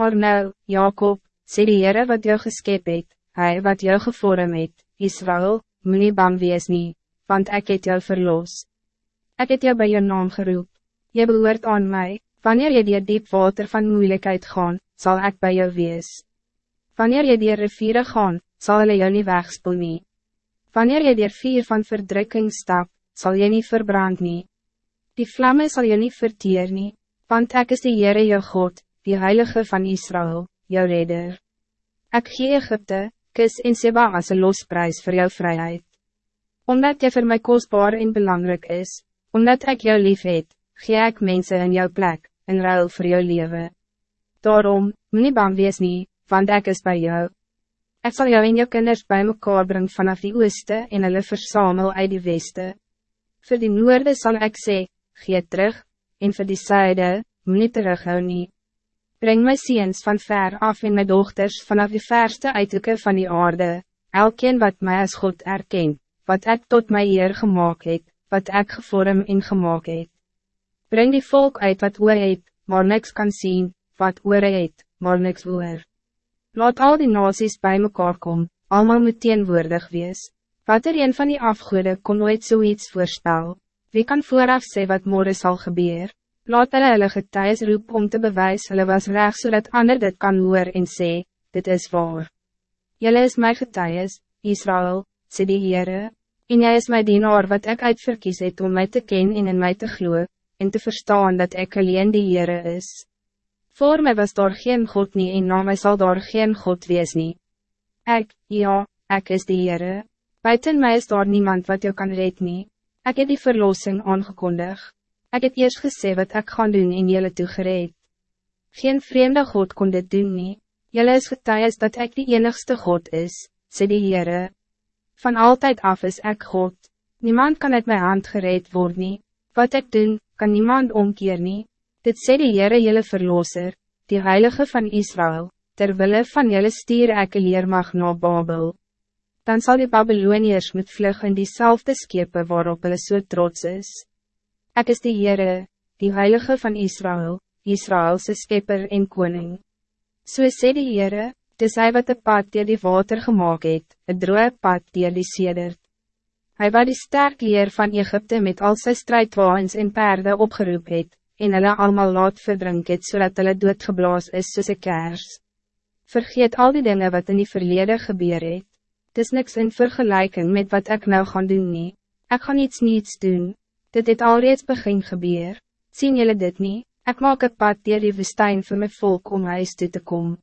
Maar nou, Jacob, sê die Heere wat jou geskep het, hy wat jou gevorm het, Israël, moet nie bang wees nie, want ik het jou verlos. Ik het jou bij je naam geroep. Je behoort aan mij, wanneer je die diep water van moeilijkheid gaan, zal ik bij jou wees. Wanneer je die riviere gaan, zal hulle jou nie wegspoel nie. Wanneer je die vier van verdrukking stap, zal je niet verbrand nie. Die vlammen zal je niet verteer nie, want ek is die Heere jou God, die Heilige van Israël, jou redder. Ik gee Egypte, Kis en Seba as een losprijs voor jouw vrijheid. Omdat je voor mij kostbaar en belangrijk is, omdat ik jou lief het, gee ik mensen in jouw plek, in ruil voor jouw leven. Daarom, moet nie bang wees nie, want ik is bij jou. Ik zal jou en jou kinders bij mekaar brengen vanaf die ooste en hulle versamel uit die weste. Voor die noorde zal ik sê, gee terug, en voor die zuide, moet nie terughou nie. Breng my ziens van ver af en my dochters vanaf die verste uithoeken van die aarde, elkeen wat mij als God erkent, wat ik tot my eer gemaakt het, wat ik gevorm en gemaakt het. Breng die volk uit wat oor het, maar niks kan zien, wat oor het, maar niks oor. Laat al die nasies bij mekaar kom, allemaal moet teenwoordig wees. Wat er een van die afgoede kon ooit zoiets voorspel? Wie kan vooraf sê wat morgen zal gebeuren? Laat hulle hulle getuies roep om te bewijzen hulle was reg zodat so ander dit kan hoor en sê, dit is waar. Julle is my getuies, Israël, sê die Heere, en jy is my dienaar wat ik uitverkies het om mij te kennen en in mij te gloeien, en te verstaan dat ik alleen die Heere is. Voor mij was daar geen God nie en na my sal daar geen God wees nie. Ek, ja, ek is die Heere, buiten mij is daar niemand wat jou kan red nie, ek het die verlossing aangekondigd. Ik heb eerst gezegd wat ik ga doen in jullie toegereed. Geen vreemde God kon dit doen nie. Jullie is getuies dat ik de enigste God is, sê die Heere. Van altijd af is ik God. Niemand kan uit mijn hand gereed worden. Nie. Wat ik doen, kan niemand omkeer nie. Dit sê die Heere jylle verloser, die Heilige van Israël, terwille van jylle stier ek leermag na Babel. Dan zal die Babyloniërs met vlug in diezelfde skepe waarop hulle so trots is. Ik is de Heere, die Heilige van Israël, Israëlse skepper en koning. So sê die Heere, dis hy wat de pad dier die water gemaakt het, een droe pad dier die sedert. Hij wat die sterk leer van Egypte met al sy strijdwaans en paarden opgeroep het, en hulle allemaal laat verdrink het, zodat hulle doodgeblaas is soos een kers. Vergeet al die dingen wat in die verlede gebeur het. Dis niks in vergelijking met wat ik nou gaan doen nie. Ek gaan iets niets doen. Dit het alreeds begin gebeur. Zien jullie dit niet? Ik maak een pad dier die woestijn voor mijn volk om huis toe te komen.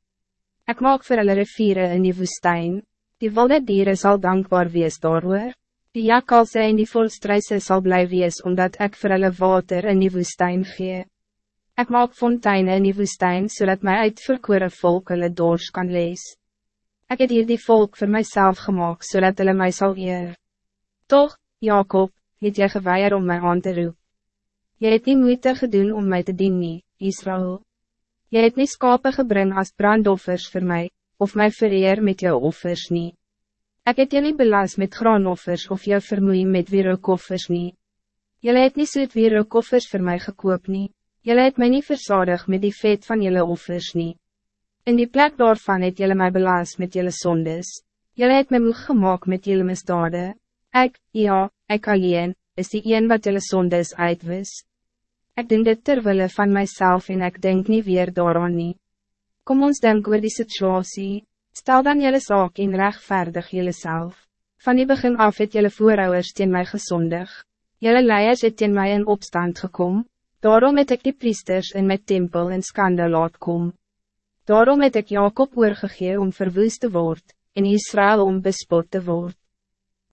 Ik maak voor hulle riviere in die woestijn. Die wilde dieren zal dankbaar wees daarover. Die jakalse en die volstrijse zal blij wees omdat ik voor hulle water in die woestijn gee. Ik maak fonteinen in die woestijn zodat mijn uitverkore volk hulle dors kan lees. Ik heb hier die volk voor mijzelf gemaakt zodat hulle mij zal eer. Toch, Jacob, het jy geweier om mij aan te roep. Jy het nie moeite gedoen om mij te dienen, nie, Israël. Jy het nie skape gebring as brandoffers voor mij, of mij vereer met jou offers nie. Ek het jy nie belas met graanoffers of jou vermoei met wierookoffers nie. Jy het nie soet wierookoffers voor mij gekoop nie. Jy het mij niet verzadig met die vet van jullie offers nie. In die plek daarvan het jullie mij belas met jullie zondes. Jy het my moeg gemaakt met jullie misdaden. Ik, ja, ik alleen, is die een wat jullie zondes uitwis. Ik denk dit terwille van mijzelf en ik denk niet weer daaraan nie. Kom ons denk oor die situatie, stel dan jullie zaak en rechtvaardig jullie zelf. Van die begin af het jullie voorouders teen mij gezondig. Jullie leiers het teen mij in opstand gekomen. Daarom het ik die priesters in mijn tempel in skande laat kom. Daarom het ik Jacob oorgegee om verwoest te worden, en Israël om bespot te worden.